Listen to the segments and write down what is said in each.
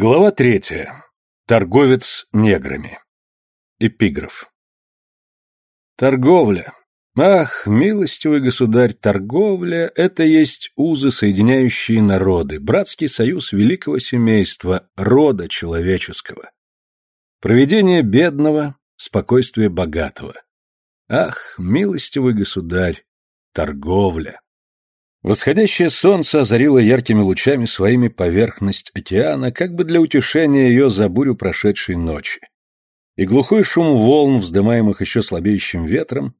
Глава третья. Торговец неграми. Эпиграф. Торговля. Ах, милостивый государь, торговля — это есть узы, соединяющие народы, братский союз великого семейства, рода человеческого. Проведение бедного, спокойствие богатого. Ах, милостивый государь, торговля. Восходящее солнце озарило яркими лучами своими поверхность океана, как бы для утешения ее за бурю прошедшей ночи. И глухой шум волн, вздымаемых еще слабеющим ветром,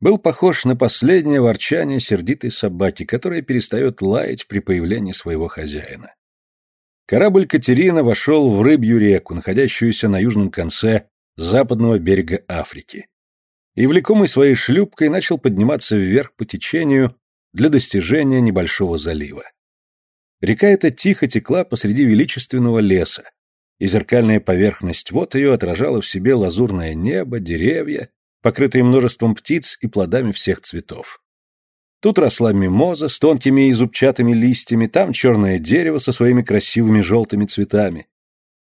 был похож на последнее ворчание сердитой собаки, которая перестает лаять при появлении своего хозяина. Корабль «Катерина» вошел в Рыбью реку, находящуюся на южном конце западного берега Африки. И, влекомый своей шлюпкой, начал подниматься вверх по течению, для достижения небольшого залива. Река эта тихо текла посреди величественного леса, и зеркальная поверхность вот ее отражала в себе лазурное небо, деревья, покрытые множеством птиц и плодами всех цветов. Тут росла мимоза с тонкими и зубчатыми листьями, там черное дерево со своими красивыми желтыми цветами.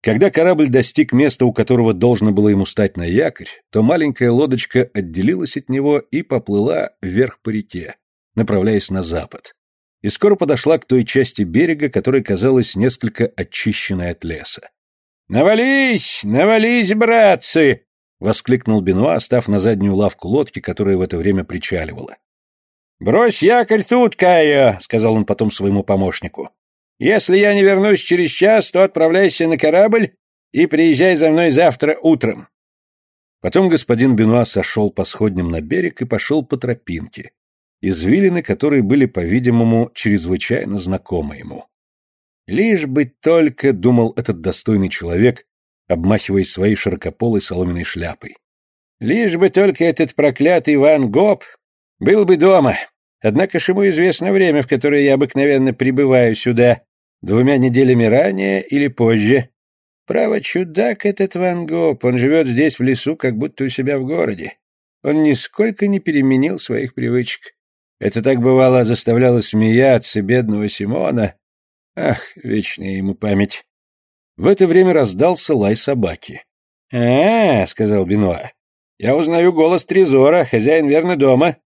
Когда корабль достиг места, у которого должно было ему стать на якорь, то маленькая лодочка отделилась от него и поплыла вверх по реке, направляясь на запад, и скоро подошла к той части берега, которая казалась несколько очищенной от леса. «Навались! Навались, братцы!» — воскликнул Бенуа, став на заднюю лавку лодки, которая в это время причаливала. «Брось якорь тут, Кайо!» — сказал он потом своему помощнику. «Если я не вернусь через час, то отправляйся на корабль и приезжай за мной завтра утром». Потом господин Бенуа сошел по сходням на берег и пошел по тропинке, извилины которые были, по-видимому, чрезвычайно знакомы ему. Лишь бы только, думал этот достойный человек, обмахиваясь своей широкополой соломенной шляпой. Лишь бы только этот проклятый Ван Гоп был бы дома. Однако ж ему известно время, в которое я обыкновенно прибываю сюда, двумя неделями ранее или позже. Право, чудак этот Ван Гоп, он живет здесь в лесу, как будто у себя в городе. Он нисколько не переменил своих привычек. Это так бывало заставляло смеяться бедного Симона. Ах, вечная ему память. В это время раздался лай собаки. «А, — сказал Бенуа, — я узнаю голос Трезора, хозяин верно дома».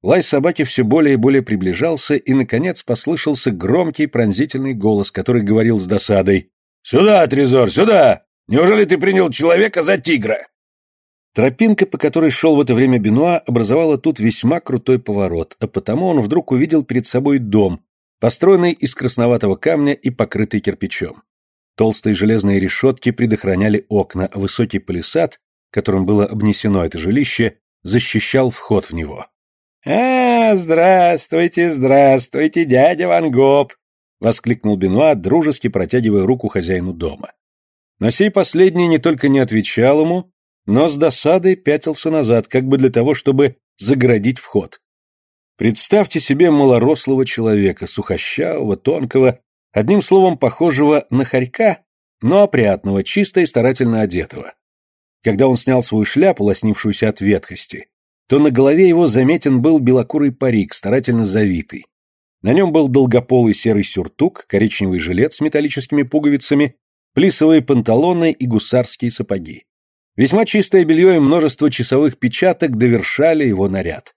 Лай собаки все более и более приближался, и, наконец, послышался громкий пронзительный голос, который говорил с досадой. «Сюда, Трезор, сюда! Неужели ты принял человека за тигра?» Тропинка, по которой шел в это время Бенуа, образовала тут весьма крутой поворот, а потому он вдруг увидел перед собой дом, построенный из красноватого камня и покрытый кирпичом. Толстые железные решетки предохраняли окна, а высокий палисад, которым было обнесено это жилище, защищал вход в него. «А, здравствуйте, здравствуйте, дядя Ван Гоп!» — воскликнул Бенуа, дружески протягивая руку хозяину дома. Но сей последний не только не отвечал ему, но с досадой пятился назад, как бы для того, чтобы заградить вход. Представьте себе малорослого человека, сухощавого, тонкого, одним словом, похожего на хорька, но опрятного, чисто и старательно одетого. Когда он снял свою шляпу, лоснившуюся от ветхости, то на голове его заметен был белокурый парик, старательно завитый. На нем был долгополый серый сюртук, коричневый жилет с металлическими пуговицами, плисовые панталоны и гусарские сапоги. Весьма чистое белье и множество часовых печаток довершали его наряд.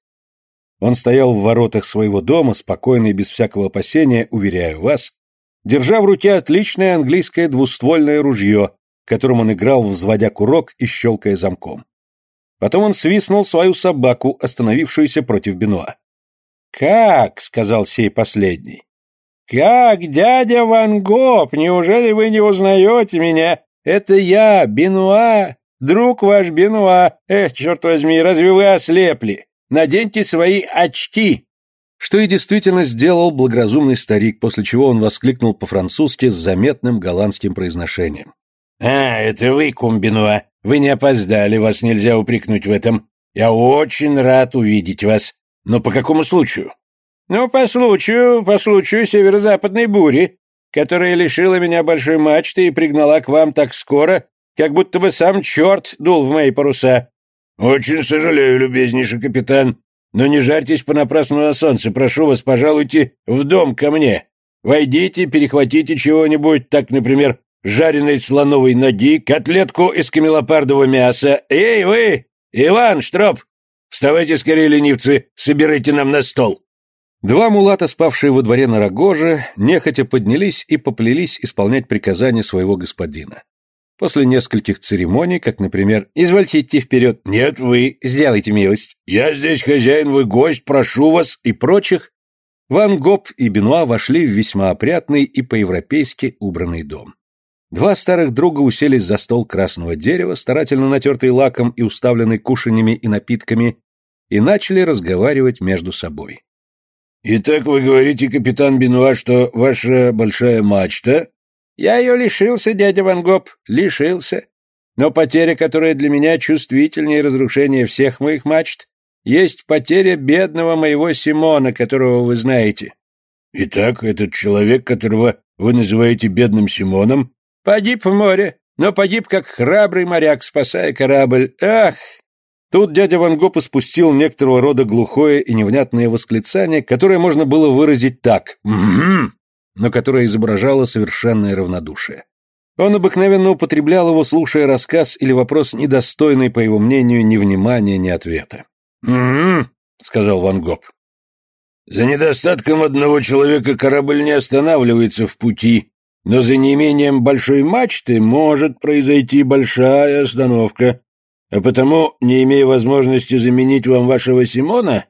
Он стоял в воротах своего дома, спокойно и без всякого опасения, уверяю вас, держа в руке отличное английское двуствольное ружье, которым он играл, взводя курок и щелкая замком. Потом он свистнул свою собаку, остановившуюся против Бенуа. «Как?» — сказал сей последний. «Как, дядя Ван Гоп, неужели вы не узнаете меня? Это я, Бенуа, Друг ваш Бенуа, эх, черт возьми, разве вы ослепли? Наденьте свои очки!» Что и действительно сделал благоразумный старик, после чего он воскликнул по-французски с заметным голландским произношением. «А, это вы, кум Бенуа. Вы не опоздали, вас нельзя упрекнуть в этом. Я очень рад увидеть вас. Но по какому случаю?» «Ну, по случаю, по случаю северо-западной бури, которая лишила меня большой мачты и пригнала к вам так скоро, как будто бы сам черт дул в мои паруса. Очень сожалею, любезнейший капитан, но не жарьтесь понапрасну на солнце, прошу вас, пожалуйте в дом ко мне. Войдите, перехватите чего-нибудь, так, например, жареной слоновой ноги, котлетку из камелопардового мяса. Эй, вы! Иван, Штроп! Вставайте скорее, ленивцы, собирайте нам на стол!» Два мулата, спавшие во дворе на рогоже, нехотя поднялись и поплелись исполнять приказания своего господина. После нескольких церемоний, как, например, «Извольте идти вперед», «Нет, вы, сделайте милость», «Я здесь хозяин, вы гость, прошу вас» и прочих, Ван Гоп и Бенуа вошли в весьма опрятный и по-европейски убранный дом. Два старых друга уселись за стол красного дерева, старательно натертый лаком и уставленный кушаньями и напитками, и начали разговаривать между собой. «Итак, вы говорите, капитан Бенуа, что ваша большая мачта я ее лишился, дядя Ван Гоп, лишился. Но потеря, которая для меня чувствительнее разрушения всех моих мачт, есть потеря бедного моего Симона, которого вы знаете. Итак, этот человек, которого вы называете бедным Симоном, погиб в море, но погиб как храбрый моряк, спасая корабль. Ах! Тут дядя Ван Гоп испустил некоторого рода глухое и невнятное восклицание, которое можно было выразить так. «Угу!» Но которое изображало совершенное равнодушие. Он обыкновенно употреблял его, слушая рассказ или вопрос, недостойный, по его мнению, ни внимания, ни ответа. «Угу», — сказал Ван Гоп. «За недостатком одного человека корабль не останавливается в пути, но за неимением большой мачты может произойти большая остановка. А потому, не имея возможности заменить вам вашего Симона,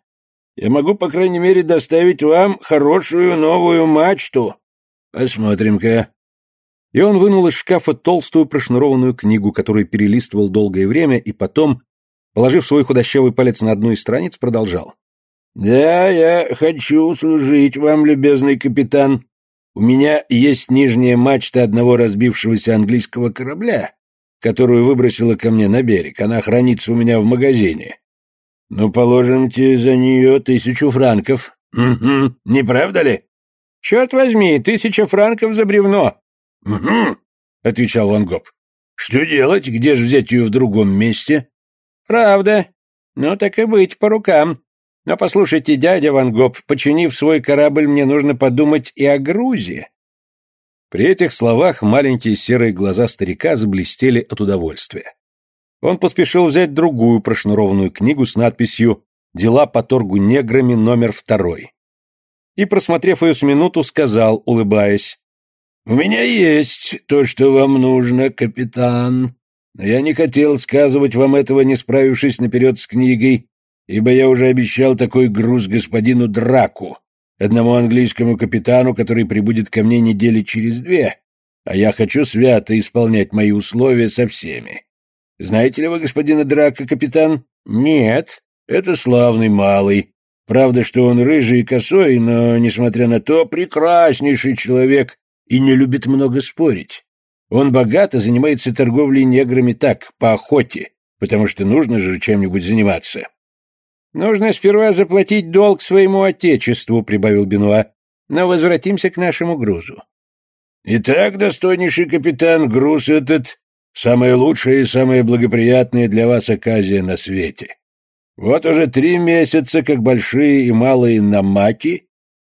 я могу, по крайней мере, доставить вам хорошую новую мачту. Посмотрим-ка». И он вынул из шкафа толстую прошнурованную книгу, которую перелистывал долгое время, и потом, положив свой худощавый палец на одну из страниц, продолжал. «Да, я хочу служить вам, любезный капитан. У меня есть нижняя мачта одного разбившегося английского корабля, которую выбросила ко мне на берег. Она хранится у меня в магазине. «Ну, положимте за нее тысячу франков. Угу, не правда ли?» «Черт возьми, тысяча франков за бревно!» «Угу», — отвечал Ван Гоп. «Что делать? Где же взять ее в другом месте?» «Правда. Ну, так и быть, по рукам. Но послушайте, дядя Ван Гоп, починив свой корабль, мне нужно подумать и о грузе». При этих словах маленькие серые глаза старика заблестели от удовольствия он поспешил взять другую прошнурованную книгу с надписью «Дела по торгу неграми номер второй». И, просмотрев ее с минуту, сказал, улыбаясь, «У меня есть то, что вам нужно, капитан. Но я не хотел сказывать вам этого, не справившись наперед с книгой, ибо я уже обещал такой груз господину Драку, одному английскому капитану, который прибудет ко мне недели через две, а я хочу свято исполнять мои условия со всеми. Знаете ли вы господина Драка, капитан? Нет. Это славный малый. Правда, что он рыжий и косой, но, несмотря на то, прекраснейший человек и не любит много спорить. Он богато занимается торговлей неграми так, по охоте, потому что нужно же чем-нибудь заниматься. «Нужно сперва заплатить долг своему отечеству», — прибавил Бенуа. «Но возвратимся к нашему грузу». «Итак, достойнейший капитан, груз этот Самая лучшая и самая благоприятная для вас оказия на свете. Вот уже три месяца, как большие и малые намаки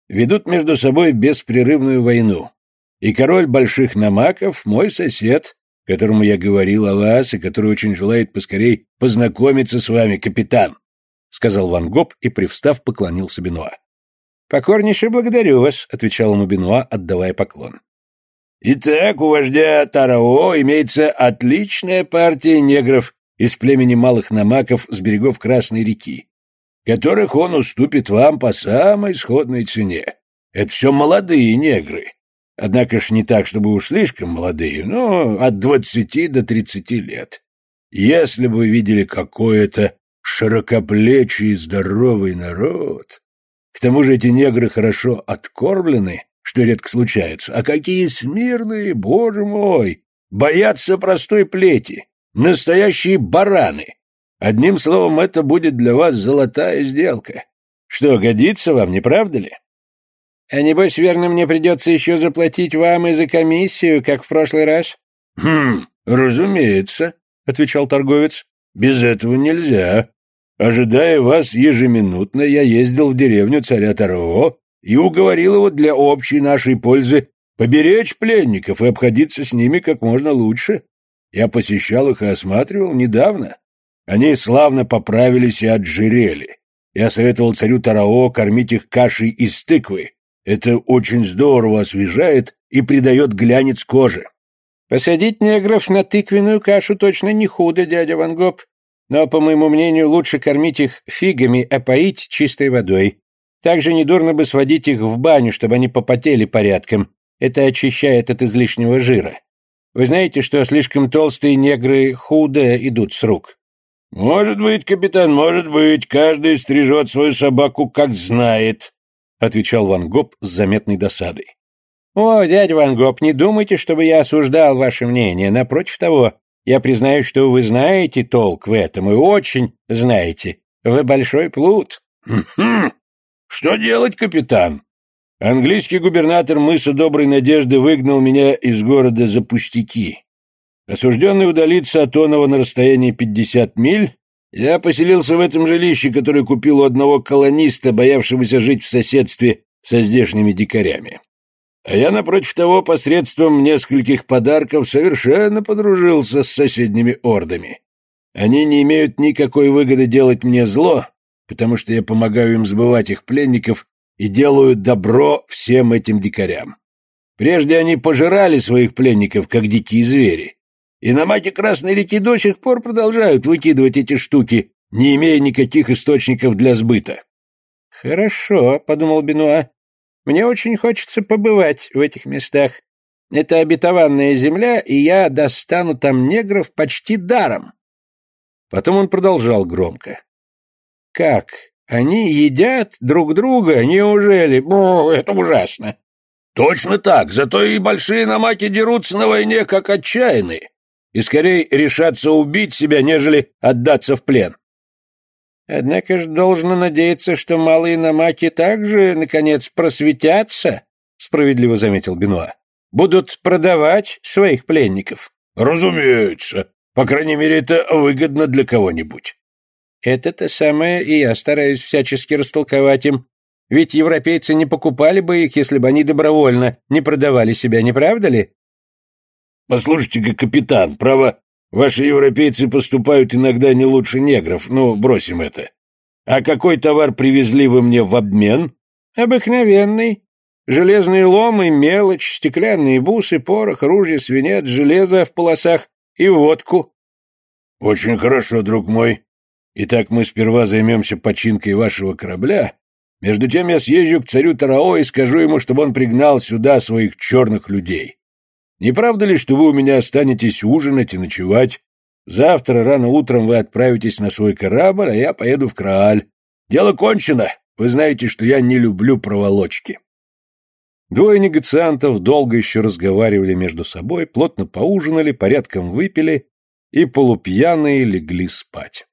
ведут между собой беспрерывную войну. И король больших намаков — мой сосед, которому я говорил о вас и который очень желает поскорей познакомиться с вами, капитан», — сказал Ван Гоп и, привстав, поклонился Бенуа. «Покорнейше благодарю вас», — отвечал ему Бенуа, отдавая поклон. Итак, у вождя Тарао имеется отличная партия негров из племени малых намаков с берегов Красной реки, которых он уступит вам по самой сходной цене. Это все молодые негры. Однако ж не так, чтобы уж слишком молодые, но от двадцати до тридцати лет. Если бы вы видели, какой это широкоплечий и здоровый народ. К тому же эти негры хорошо откормлены что редко случается. А какие смирные, боже мой! Боятся простой плети. Настоящие бараны. Одним словом, это будет для вас золотая сделка. Что, годится вам, не правда ли? А небось, верно, мне придется еще заплатить вам и за комиссию, как в прошлый раз? Хм, разумеется, — отвечал торговец. Без этого нельзя. Ожидая вас ежеминутно, я ездил в деревню царя Таро и уговорил его для общей нашей пользы Поберечь пленников и обходиться с ними как можно лучше. Я посещал их и осматривал недавно. Они славно поправились и отжирели. Я советовал царю Тарао кормить их кашей из тыквы. Это очень здорово освежает и придает глянец коже. Посадить негров на тыквенную кашу точно не худо, дядя Ван Гоп. Но, по моему мнению, лучше кормить их фигами, а поить чистой водой. Также недурно бы сводить их в баню, чтобы они попотели порядком. Это очищает от излишнего жира. Вы знаете, что слишком толстые негры худо идут с рук? Может быть, капитан, может быть. Каждый стрижет свою собаку, как знает, отвечал Ван Гоп с заметной досадой. О, дядя Ван Гоп, не думайте, чтобы я осуждал ваше мнение. Напротив того, я признаю, что вы знаете толк в этом и очень знаете. Вы большой плут. Хм. Что делать, капитан? Английский губернатор мыса Доброй Надежды выгнал меня из города за пустяки. Осужденный удалиться от Онова на расстоянии 50 миль, я поселился в этом жилище, которое купил у одного колониста, боявшегося жить в соседстве со здешними дикарями. А я, напротив того, посредством нескольких подарков совершенно подружился с соседними ордами. Они не имеют никакой выгоды делать мне зло, потому что я помогаю им сбывать их пленников и делаю добро всем этим дикарям. Прежде они пожирали своих пленников, как дикие звери. И на маке Красной реки до сих пор продолжают выкидывать эти штуки, не имея никаких источников для сбыта. «Хорошо», — подумал Бенуа. «Мне очень хочется побывать в этих местах. Это обетованная земля, и я достану там негров почти даром». Потом он продолжал громко. «Как? Они едят друг друга? Неужели? О, это ужасно!» «Точно так, зато и большие намаки дерутся на войне, как отчаянные, и скорее решатся убить себя, нежели отдаться в плен». «Однако ж должно надеяться, что малые намаки также, наконец, просветятся», — справедливо заметил Бенуа. «Будут продавать своих пленников». «Разумеется. По крайней мере, это выгодно для кого-нибудь». Это-то самое и я стараюсь всячески растолковать им. Ведь европейцы не покупали бы их, если бы они добровольно не продавали себя, не правда ли? Послушайте-ка, капитан, право, ваши европейцы поступают иногда не лучше негров, ну, бросим это. А какой товар привезли вы мне в обмен? Обыкновенный. Железные ломы, мелочь, стеклянные бусы, порох, ружья, свинец, железо в полосах и водку. Очень хорошо, друг мой. Итак, мы сперва займемся починкой вашего корабля. Между тем я съезжу к царю Тарао и скажу ему, чтобы он пригнал сюда своих черных людей. Не правда ли, что вы у меня останетесь ужинать и ночевать? Завтра рано утром вы отправитесь на свой корабль, а я поеду в Крааль. Дело кончено. Вы знаете, что я не люблю проволочки. Двое негациантов долго еще разговаривали между собой, плотно поужинали, порядком выпили и полупьяные легли спать.